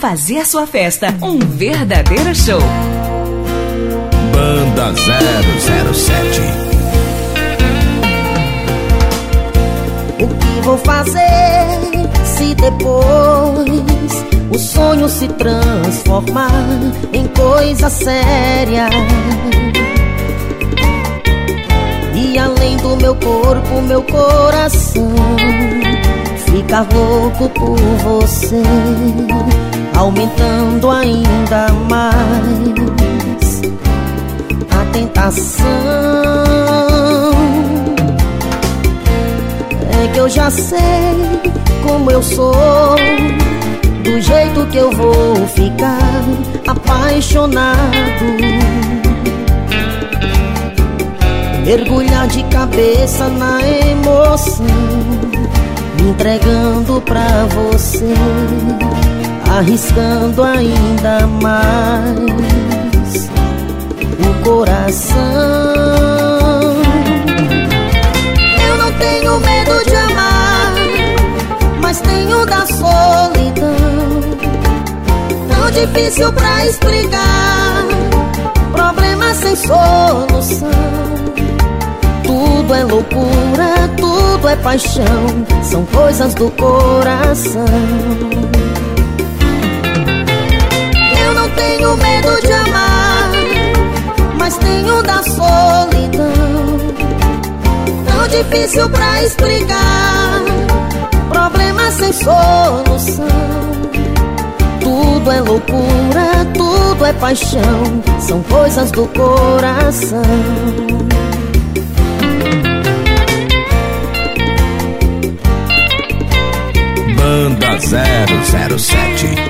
fazer sua festa um verdadeiro show. Banda 007 O que vou fazer se depois o sonho se transformar em coisa séria? E além do meu corpo, meu coração fica louco por você, aumentando ainda mais a tentação. É que eu já sei como eu sou, do jeito que eu vou ficar apaixonado mergulhar de cabeça na emoção, me entregando pra você, arriscando ainda mais o coração. Eu não tenho medo de amar, mas tenho da solidão. Tão difícil pra explicar, problema sem solução. Tudo é loucura, tudo é paixão, são coisas do coração. Difícil pra explicar, problema sem solução. Tudo é loucura, tudo é paixão, são coisas do coração. Banda 007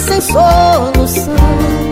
sem solução.